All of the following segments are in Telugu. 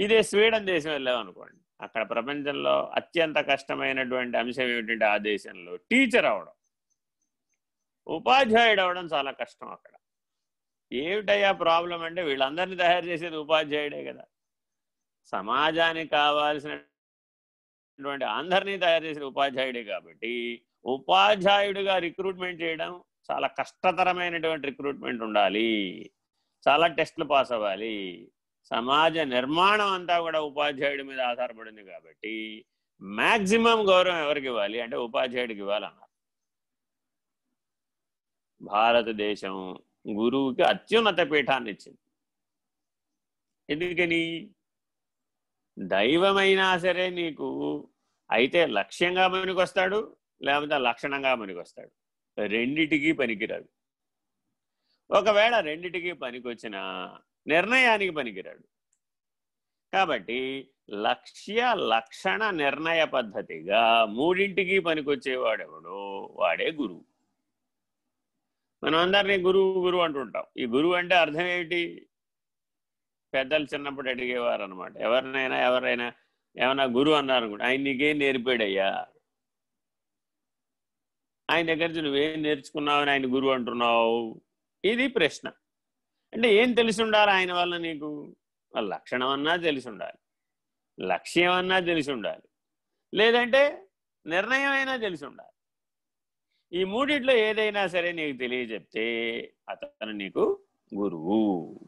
ఇదే స్వీడన్ దేశం వెళ్ళామనుకోండి అక్కడ ప్రపంచంలో అత్యంత కష్టమైనటువంటి అంశం ఏమిటంటే ఆ దేశంలో టీచర్ అవడం. ఉపాధ్యాయుడు అవడం చాలా కష్టం అక్కడ. ఏమిటయ్యా ప్రాబ్లం అంటే వీళ్ళందరినీ తయారు చేసేది ఉపాధ్యాయుడే కదా. సమాజానికి కావాల్సినటువంటి అందరినీ తయారు చేసేది ఉపాధ్యాయుడే కాబట్టి ఉపాధ్యాయుడిగా రిక్రూట్మెంట్ చేయడం చాలా కష్టతరమైనటువంటి రిక్రూట్మెంట్ ఉండాలి. చాలా టెస్ట్లు పాస్ అవ్వాలి. సమాజ నిర్మాణం అంతా కూడా ఉపాధ్యాయుడి మీద ఆధారపడింది కాబట్టి మ్యాక్సిమం గౌరవం ఎవరికి ఇవ్వాలి? అంటే ఉపాధ్యాయుడికి ఇవ్వాలన్నారు. భారతదేశం గురువుకి అత్యున్నత పీఠాన్ని ఇచ్చింది. ఎందుకని? దైవమైనా సరే నీకు అయితే లక్ష్యంగా వస్తాడు లేకపోతే లక్షణంగా వస్తాడు రెండిటికి పనికిరాడు ఒకవేళ రెండిటికి పనికొచ్చినా నిర్ణయానికి పనికిరాడు. కాబట్టి లక్ష్య లక్షణ నిర్ణయ పద్ధతిగా మూడింటికి పనికొచ్చేవాడెవడో వాడే గురువు. మనం అందరినీ గురువు గురువు అంటుంటాం. ఈ గురువు అంటే అర్థం ఏమిటి? పెద్దలు చిన్నప్పుడు అడిగేవారు అనమాట ఎవరినైనా ఎవరైనా ఏమైనా గురువు అన్నారు కూడా ఆయన నీకేం నేర్పాడయ్యా? ఆయన దగ్గర నుంచి నువ్వేం నేర్చుకున్నావు ఆయన గురువు అంటున్నావు? ఇది ప్రశ్న. అంటే ఏం తెలిసి ఉండాలి ఆయన వల్ల నీకు? లక్షణం అన్నా తెలిసి ఉండాలి లక్ష్యం అన్నా తెలిసి ఉండాలి లేదంటే నిర్ణయం అయినా తెలిసి ఉండాలి ఈ మూడిట్లో ఏదైనా సరే నీకు తెలియజెప్తే అతను నీకు గురువు.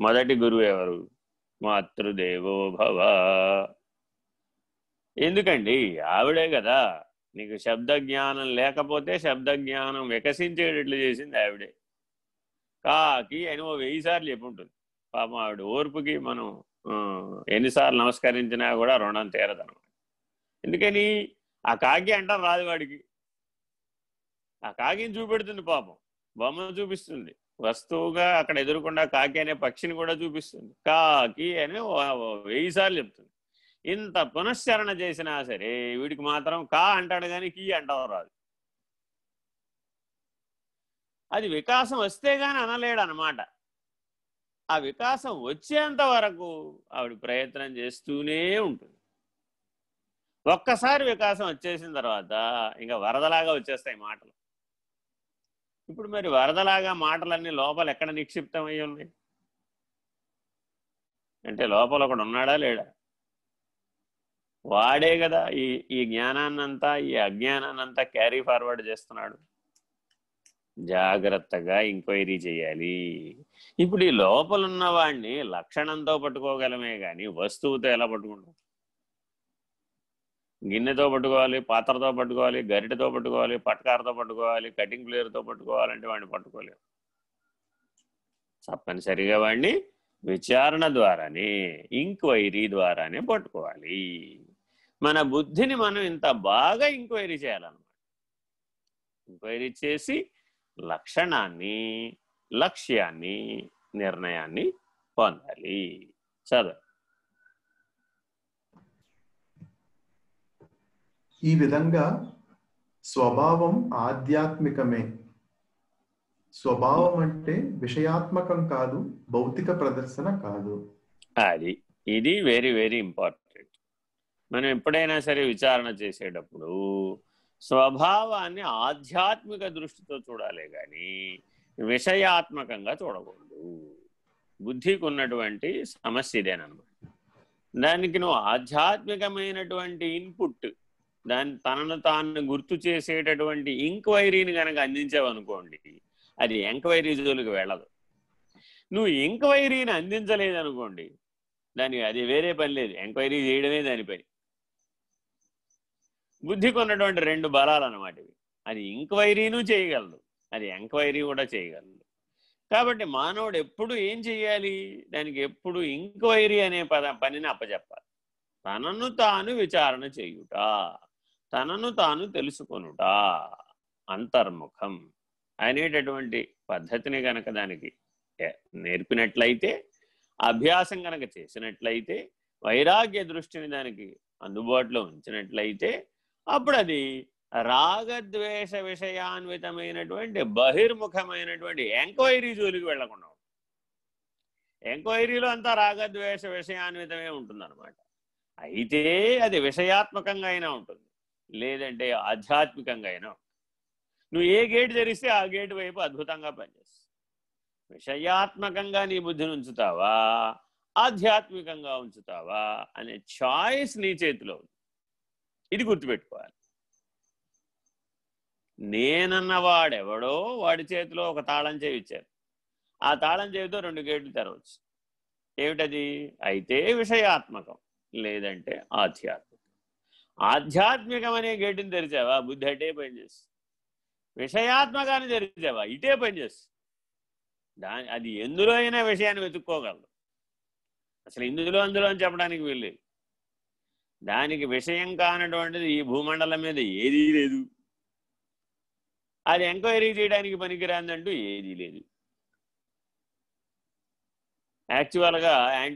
మొదటి గురువు ఎవరు? మాతృదేవో భవ. ఎందుకండి? ఆవిడే కదా. నీకు శబ్ద జ్ఞానం లేకపోతే శబ్ద జ్ఞానం వికసించేటట్లు చేసింది ఆవిడే. కాకి అని ఓ వెయ్యి సార్లు చెప్పుంటుంది. పాపం ఆవిడ ఓర్పుకి మనం ఎన్నిసార్లు నమస్కరించినా కూడా రుణం తీరదనమాట. ఎందుకని? ఆ కాకి అంటారు రాదు వాడికి ఆ కాకిని చూపెడుతుంది పాపం. బొమ్మను చూపిస్తుంది. వస్తువుగా అక్కడ ఎదురుకుండా కాకి అనే పక్షిని కూడా చూపిస్తుంది. కాకి అని వెయ్యి సార్లు చెప్తుంది. ఇంత పునశ్చరణ చేసినా సరే వీడికి మాత్రం కా అంటాడు కానీ కీ అంటావు రాదు. అది వికాసం వస్తే కానీ అనలేడు అనమాట ఆ వికాసం వచ్చేంత వరకు ఆవిడ ప్రయత్నం చేస్తూనే ఉంటుంది. ఒక్కసారి వికాసం వచ్చేసిన తర్వాత ఇంకా వరదలాగా వచ్చేస్తాయి మాటలు. ఇప్పుడు మరి వరదలాగా మాటలన్నీ లోపల ఎక్కడ నిక్షిప్తమై ఉన్నాయి? అంటే లోపల ఒకడు ఉన్నాడా లేడా? వాడే కదా ఈ ఈ జ్ఞానాన్నంతా ఈ అజ్ఞానాన్నంతా క్యారీ ఫార్వర్డ్ చేస్తున్నాడు. జాగ్రత్తగా ఎంక్వైరీ చేయాలి. ఇప్పుడు ఈ లోపలున్న వాడిని లక్షణంతో పట్టుకోగలమే కానీ వస్తువుతో ఎలా పట్టుకుంటాం? గిన్నెతో పట్టుకోవాలి పాత్రతో పట్టుకోవాలి గరిటెతో పట్టుకోవాలి పట్కారతో పట్టుకోవాలి కటింగ్ ప్లేయర్తో పట్టుకోవాలంటే వాడిని పట్టుకోలేము. తప్పనిసరిగా వాడిని విచారణ ద్వారానే ఇంక్వైరీ ద్వారానే పట్టుకోవాలి. మన బుద్ధిని మనం ఇంత బాగా ఇంక్వైరీ చేయాలన్నమాట. ఇంక్వైరీ చేసి లక్షణాన్ని లక్ష్యాన్ని నిర్ణయాన్ని పొందాలి. చదువు. ఈ విధంగా స్వభావం ఆధ్యాత్మికమే. స్వభావం అంటే విషయాత్మకం కాదు భౌతిక ప్రదర్శన కాదు. అది ఇది వెరీ వెరీ ఇంపార్టెంట్ మనం ఎప్పుడైనా సరే విచారణ చేసేటప్పుడు స్వభావాన్ని ఆధ్యాత్మిక దృష్టితో చూడాలి కానీ విషయాత్మకంగా చూడకూడదు. బుద్ధికి ఉన్నటువంటి సమస్య ఇదేనమాట దానికి నువ్వు ఆధ్యాత్మికమైనటువంటి ఇన్పుట్ దాని తనను తాను గుర్తు చేసేటటువంటి ఎంక్వైరీని కనుక అందించావనుకోండి అది ఎంక్వైరీ జోలికి వెళ్ళదు. నువ్వు ఎంక్వైరీని అందించలేదనుకోండి దానికి అది వేరే పని లేదు. ఎంక్వైరీ చేయడమే దాని పని. బుద్ధికి ఉన్నటువంటి రెండు బలాలు అన్నమాట ఇవి. అది ఇంక్వైరీను చేయగలదు అది ఎంక్వైరీ కూడా చేయగలదు. కాబట్టి మానవుడు ఎప్పుడు ఏం చేయాలి దానికి ఎప్పుడు ఇంక్వైరీ అనే పద పనిని అప్పచెప్పాలి తనను తాను విచారణ చేయుట తనను తాను తెలుసుకొనుట అంతర్ముఖం అనేటటువంటి పద్ధతిని గనక దానికి నేర్పినట్లయితే అభ్యాసం గనక చేసినట్లయితే వైరాగ్య దృష్టిని దానికి అందుబాటులో ఉంచినట్లయితే అప్పుడు అది రాగద్వేష విషయాన్వితమైనటువంటి బహిర్ముఖమైనటువంటి ఎంక్వైరీ జోలికి వెళ్ళకుండా ఎంక్వైరీలో అంతా రాగద్వేష విషయాన్వితమే ఉంటుందన్నమాట. అయితే అది విషయాత్మకంగా అయినా ఉంటుంది. లేదంటే ఆధ్యాత్మికంగా అయినా నువ్వు ఏ గేట్ తెరిస్తే ఆ గేట్ వైపు అద్భుతంగా పనిచేస్తుంది. విషయాత్మకంగా నీ బుద్ధిని ఉంచుతావా? ఆధ్యాత్మికంగా ఉంచుతావా? అనే చాయిస్ నీ చేతిలో ఉంది. ఇది గుర్తుపెట్టుకోవాలి. నేనన్నవాడెవడో వాడి చేతిలో ఒక తాళం చేయి ఇచ్చారు ఆ తాళం చేతితో రెండు గేట్లు తెరవచ్చు. ఏమిటది? అయితే విషయాత్మకం లేదంటే ఆధ్యాత్మికం. ఆధ్యాత్మికం అనే గేటుని తెరిచావా? బుద్ధి అటే పనిచేసి విషయాత్మకాన్ని తెరిచావా? ఇటే పనిచేసి దాని అది ఎందులో అయినా విషయాన్ని వెతుక్కోగలదు. అసలు ఇందులో అందులో అని చెప్పడానికి వీల్లేదు. దానికి విషయం కానటువంటిది ఈ భూమండలం మీద ఏదీ లేదు. అది ఎంక్వైరీ చేయడానికి పనికిరాందంటూ ఏదీ లేదు. యాక్చువల్గా యాంటీ